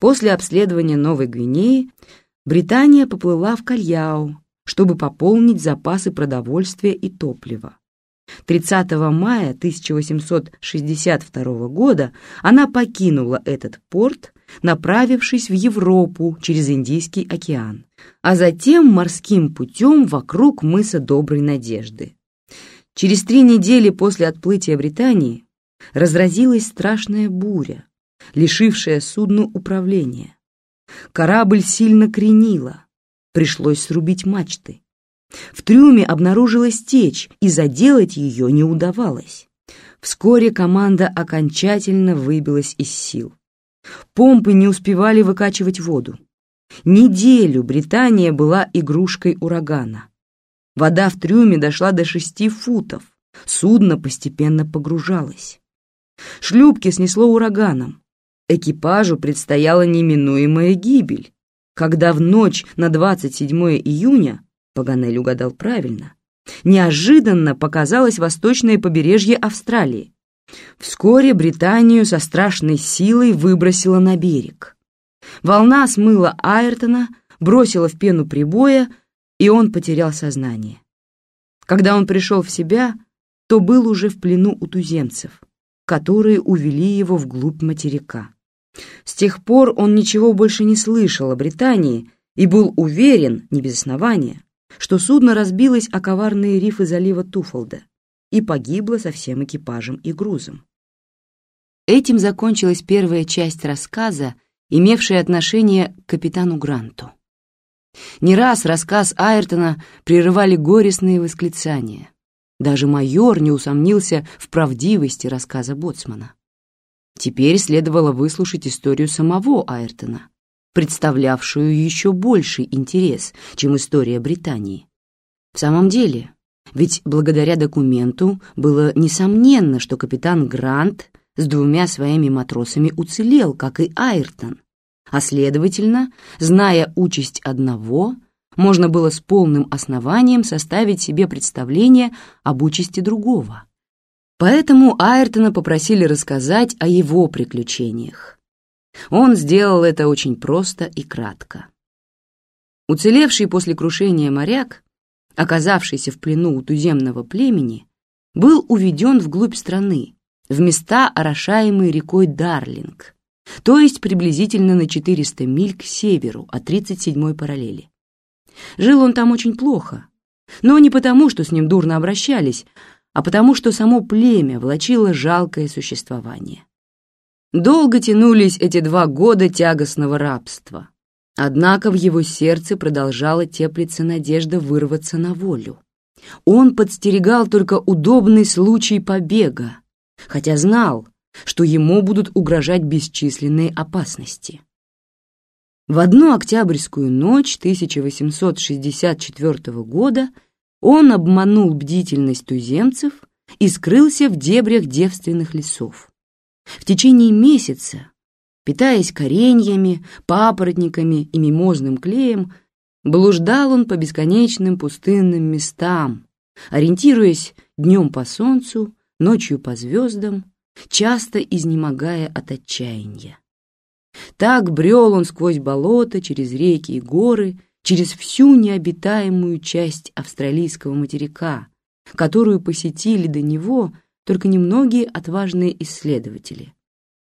После обследования Новой Гвинеи Британия поплыла в Кальяу, чтобы пополнить запасы продовольствия и топлива. 30 мая 1862 года она покинула этот порт, направившись в Европу через Индийский океан, а затем морским путем вокруг мыса Доброй Надежды. Через три недели после отплытия Британии разразилась страшная буря, лишившая судно управления. Корабль сильно кренило, пришлось срубить мачты. В трюме обнаружилась течь, и заделать ее не удавалось. Вскоре команда окончательно выбилась из сил. Помпы не успевали выкачивать воду. Неделю Британия была игрушкой урагана. Вода в трюме дошла до шести футов. Судно постепенно погружалось. Шлюпки снесло ураганом. Экипажу предстояла неминуемая гибель, когда в ночь на 27 июня, Паганель угадал правильно, неожиданно показалось восточное побережье Австралии. Вскоре Британию со страшной силой выбросило на берег. Волна смыла Айртона, бросила в пену прибоя, и он потерял сознание. Когда он пришел в себя, то был уже в плену у туземцев, которые увели его вглубь материка. С тех пор он ничего больше не слышал о Британии и был уверен, не без основания, что судно разбилось о коварные рифы залива Туфолда и погибло со всем экипажем и грузом. Этим закончилась первая часть рассказа, имевшая отношение к капитану Гранту. Не раз рассказ Айртона прерывали горестные восклицания. Даже майор не усомнился в правдивости рассказа Боцмана. Теперь следовало выслушать историю самого Айртона, представлявшую еще больший интерес, чем история Британии. В самом деле, ведь благодаря документу было несомненно, что капитан Грант с двумя своими матросами уцелел, как и Айртон, а следовательно, зная участь одного, можно было с полным основанием составить себе представление об участи другого. Поэтому Айртона попросили рассказать о его приключениях. Он сделал это очень просто и кратко. Уцелевший после крушения моряк, оказавшийся в плену у туземного племени, был уведен вглубь страны, в места, орошаемые рекой Дарлинг, то есть приблизительно на 400 миль к северу от 37-й параллели. Жил он там очень плохо, но не потому, что с ним дурно обращались, а потому что само племя влачило жалкое существование. Долго тянулись эти два года тягостного рабства, однако в его сердце продолжала теплиться надежда вырваться на волю. Он подстерегал только удобный случай побега, хотя знал, что ему будут угрожать бесчисленные опасности. В одну октябрьскую ночь 1864 года он обманул бдительность туземцев и скрылся в дебрях девственных лесов. В течение месяца, питаясь кореньями, папоротниками и мимозным клеем, блуждал он по бесконечным пустынным местам, ориентируясь днем по солнцу, ночью по звездам, часто изнемогая от отчаяния. Так брел он сквозь болота, через реки и горы, через всю необитаемую часть австралийского материка, которую посетили до него только немногие отважные исследователи.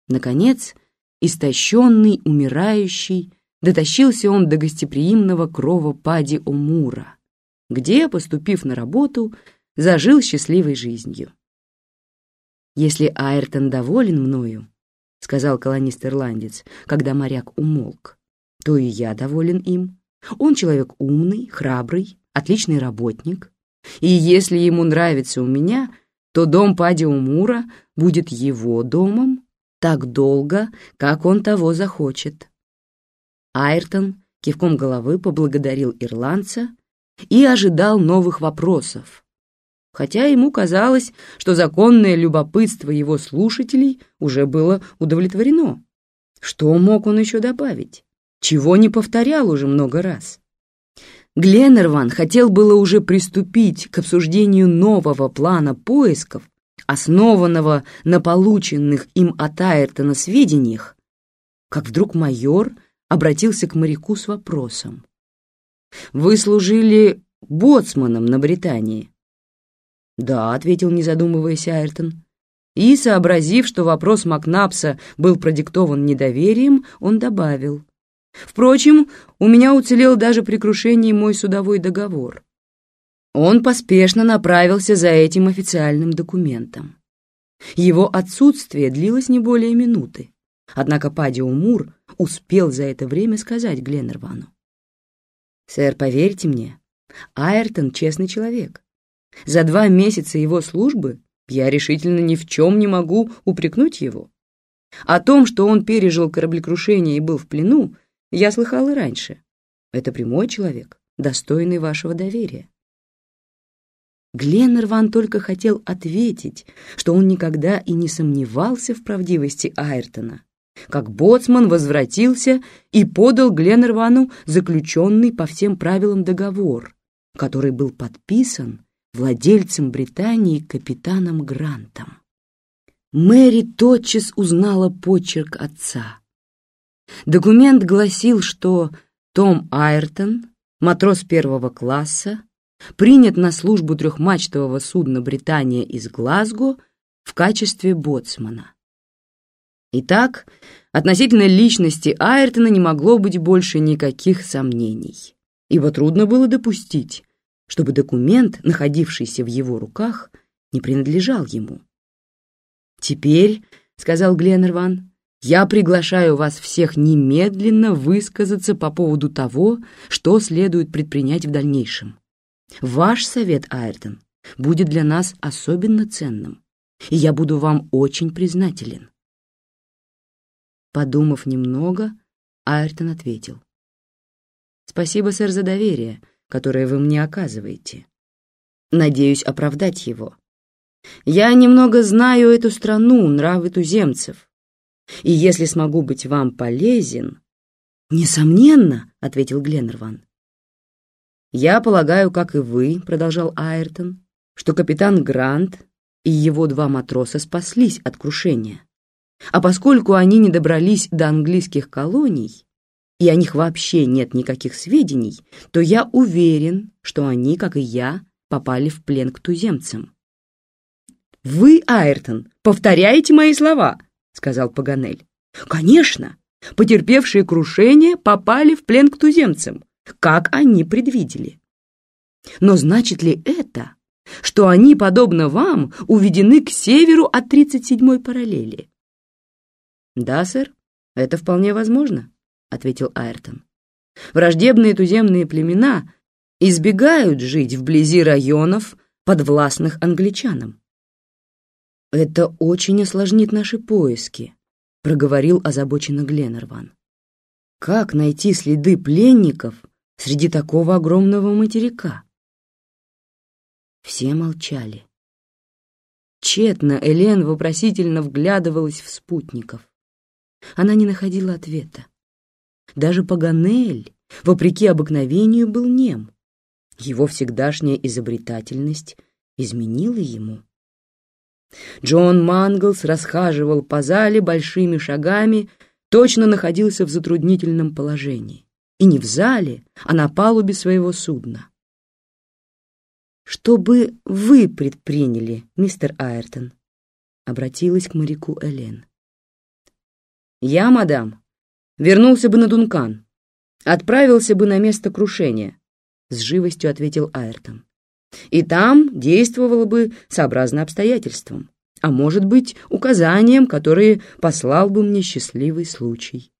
Наконец, истощенный, умирающий, дотащился он до гостеприимного крова Пади Омура, где, поступив на работу, зажил счастливой жизнью. «Если Айртон доволен мною, — сказал колонист-ирландец, когда моряк умолк, — то и я доволен им. Он человек умный, храбрый, отличный работник. И если ему нравится у меня, то дом Пади Умура будет его домом так долго, как он того захочет. Айртон кивком головы поблагодарил ирландца и ожидал новых вопросов, хотя ему казалось, что законное любопытство его слушателей уже было удовлетворено. Что мог он еще добавить? Чего не повторял уже много раз. Гленнерван хотел было уже приступить к обсуждению нового плана поисков, основанного на полученных им от Айртона сведениях, как вдруг майор обратился к моряку с вопросом. «Вы служили боцманом на Британии?» «Да», — ответил, не задумываясь Айртон. И, сообразив, что вопрос Макнапса был продиктован недоверием, он добавил. «Впрочем, у меня уцелел даже при крушении мой судовой договор». Он поспешно направился за этим официальным документом. Его отсутствие длилось не более минуты, однако Падио Мур успел за это время сказать Гленнервану. «Сэр, поверьте мне, Айртон — честный человек. За два месяца его службы я решительно ни в чем не могу упрекнуть его. О том, что он пережил кораблекрушение и был в плену, я слыхал и раньше. Это прямой человек, достойный вашего доверия. Гленнерван только хотел ответить, что он никогда и не сомневался в правдивости Айртона, как боцман возвратился и подал Гленнервану заключенный по всем правилам договор, который был подписан владельцем Британии капитаном Грантом. Мэри тотчас узнала почерк отца. Документ гласил, что Том Айртон, матрос первого класса, принят на службу трехмачтового судна «Британия» из Глазго в качестве боцмана. Итак, относительно личности Айртона не могло быть больше никаких сомнений, ибо трудно было допустить, чтобы документ, находившийся в его руках, не принадлежал ему. «Теперь», — сказал Гленнерван, — «я приглашаю вас всех немедленно высказаться по поводу того, что следует предпринять в дальнейшем. Ваш совет, Айртон, будет для нас особенно ценным, и я буду вам очень признателен». Подумав немного, Айртон ответил. «Спасибо, сэр, за доверие, которое вы мне оказываете. Надеюсь оправдать его. Я немного знаю эту страну, нравы туземцев. И если смогу быть вам полезен... Несомненно, — ответил Гленнерван. Я полагаю, как и вы, — продолжал Айртон, что капитан Грант и его два матроса спаслись от крушения. А поскольку они не добрались до английских колоний, и о них вообще нет никаких сведений, то я уверен, что они, как и я, попали в плен к туземцам. «Вы, Айртон, повторяете мои слова», — сказал Паганель. «Конечно, потерпевшие крушение попали в плен к туземцам, как они предвидели. Но значит ли это, что они, подобно вам, уведены к северу от 37-й параллели?» «Да, сэр, это вполне возможно», — ответил Айртон. «Враждебные туземные племена избегают жить вблизи районов, подвластных англичанам». «Это очень осложнит наши поиски», — проговорил озабоченно Гленнерван. «Как найти следы пленников среди такого огромного материка?» Все молчали. Тщетно Элен вопросительно вглядывалась в спутников. Она не находила ответа. Даже Паганель, вопреки обыкновению, был нем. Его всегдашняя изобретательность изменила ему. Джон Манглс расхаживал по зале большими шагами, точно находился в затруднительном положении. И не в зале, а на палубе своего судна. «Что бы вы предприняли, мистер Айртон?» — обратилась к моряку Элен. «Я, мадам, Вернулся бы на Дункан. Отправился бы на место крушения, — с живостью ответил Айртон. И там действовало бы сообразно обстоятельствам, а может быть, указаниям, которые послал бы мне счастливый случай.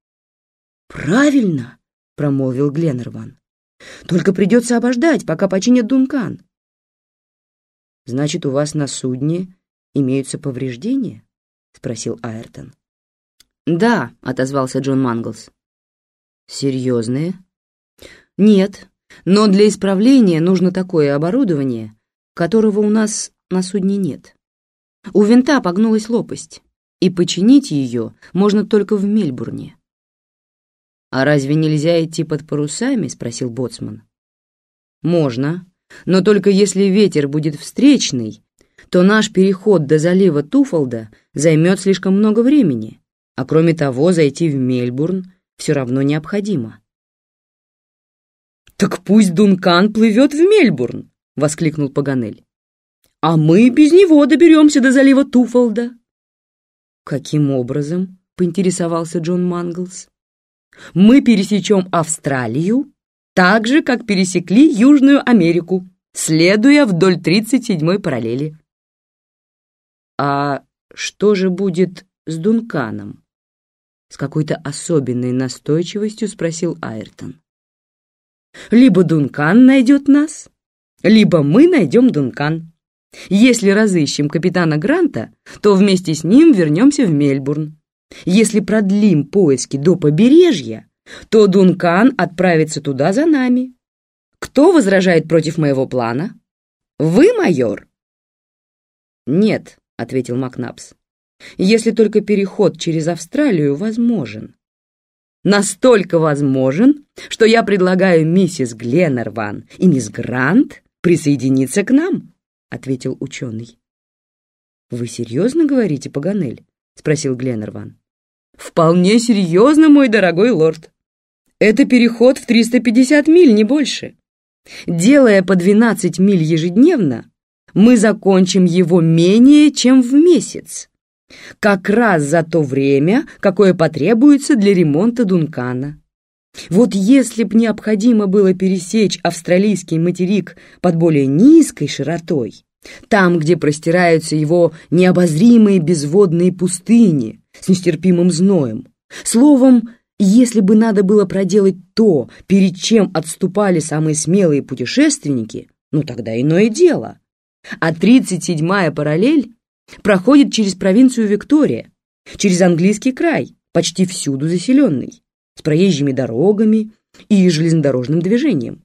«Правильно!» — промолвил Гленнерван. «Только придется обождать, пока починят Дункан». «Значит, у вас на судне имеются повреждения?» — спросил Айртон. «Да», — отозвался Джон Манглс. «Серьезные?» «Нет, но для исправления нужно такое оборудование, которого у нас на судне нет. У винта погнулась лопасть, и починить ее можно только в Мельбурне». «А разве нельзя идти под парусами?» — спросил Боцман. «Можно, но только если ветер будет встречный, то наш переход до залива Туфолда займет слишком много времени, А кроме того, зайти в Мельбурн все равно необходимо. «Так пусть Дункан плывет в Мельбурн!» — воскликнул Паганель. «А мы без него доберемся до залива Туфолда». «Каким образом?» — поинтересовался Джон Манглс. «Мы пересечем Австралию так же, как пересекли Южную Америку, следуя вдоль 37-й параллели». «А что же будет с Дунканом?» С какой-то особенной настойчивостью спросил Айртон. «Либо Дункан найдет нас, либо мы найдем Дункан. Если разыщем капитана Гранта, то вместе с ним вернемся в Мельбурн. Если продлим поиски до побережья, то Дункан отправится туда за нами. Кто возражает против моего плана? Вы, майор?» «Нет», — ответил Макнапс если только переход через Австралию возможен. Настолько возможен, что я предлагаю миссис Гленнерван и мисс Грант присоединиться к нам, ответил ученый. Вы серьезно говорите, Паганель? спросил Гленнерван. Вполне серьезно, мой дорогой лорд. Это переход в 350 миль, не больше. Делая по 12 миль ежедневно, мы закончим его менее чем в месяц как раз за то время, какое потребуется для ремонта Дункана. Вот если б необходимо было пересечь австралийский материк под более низкой широтой, там, где простираются его необозримые безводные пустыни с нестерпимым зноем, словом, если бы надо было проделать то, перед чем отступали самые смелые путешественники, ну тогда иное дело. А 37-я параллель проходит через провинцию Виктория, через английский край, почти всюду заселенный, с проезжими дорогами и железнодорожным движением.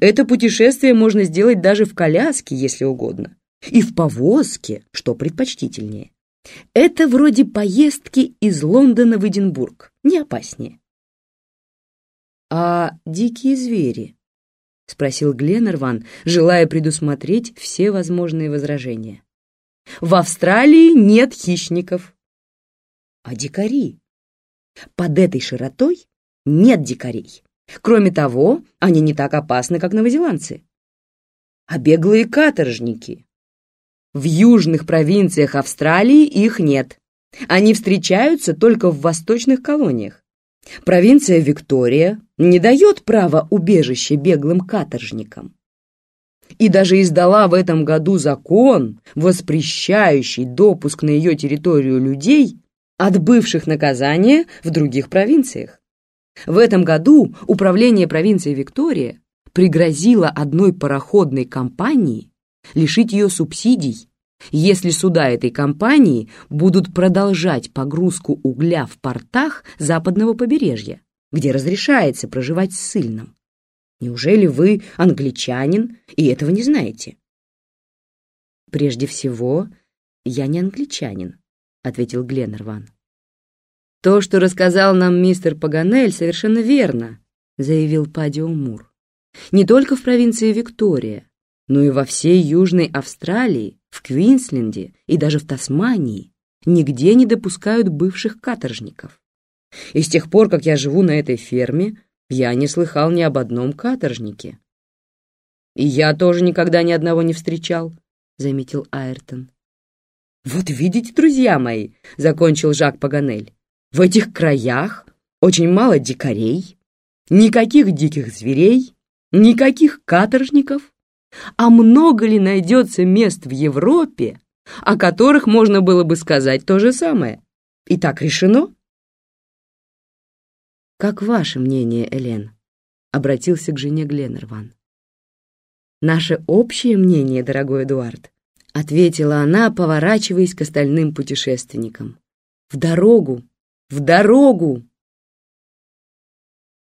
Это путешествие можно сделать даже в коляске, если угодно, и в повозке, что предпочтительнее. Это вроде поездки из Лондона в Эдинбург, не опаснее. «А дикие звери?» — спросил Гленнерван, желая предусмотреть все возможные возражения. В Австралии нет хищников. А дикари? Под этой широтой нет дикарей. Кроме того, они не так опасны, как новозеландцы. А беглые каторжники? В южных провинциях Австралии их нет. Они встречаются только в восточных колониях. Провинция Виктория не дает права убежища беглым каторжникам и даже издала в этом году закон, воспрещающий допуск на ее территорию людей, отбывших наказание в других провинциях. В этом году управление провинции Виктория пригрозило одной пароходной компании лишить ее субсидий, если суда этой компании будут продолжать погрузку угля в портах западного побережья, где разрешается проживать ссыльным. Неужели вы англичанин и этого не знаете? Прежде всего, я не англичанин, ответил Гленнерван. То, что рассказал нам мистер Паганель, совершенно верно, заявил Падио Мур. Не только в провинции Виктория, но и во всей Южной Австралии, в Квинсленде и даже в Тасмании нигде не допускают бывших каторжников. И с тех пор, как я живу на этой ферме, я не слыхал ни об одном каторжнике. «И я тоже никогда ни одного не встречал», — заметил Айртон. «Вот видите, друзья мои», — закончил Жак Паганель, «в этих краях очень мало дикарей, никаких диких зверей, никаких каторжников. А много ли найдется мест в Европе, о которых можно было бы сказать то же самое? И так решено?» «Как ваше мнение, Элен?» — обратился к жене Гленнерван. «Наше общее мнение, дорогой Эдуард», — ответила она, поворачиваясь к остальным путешественникам. «В дорогу! В дорогу!»